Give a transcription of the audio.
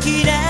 開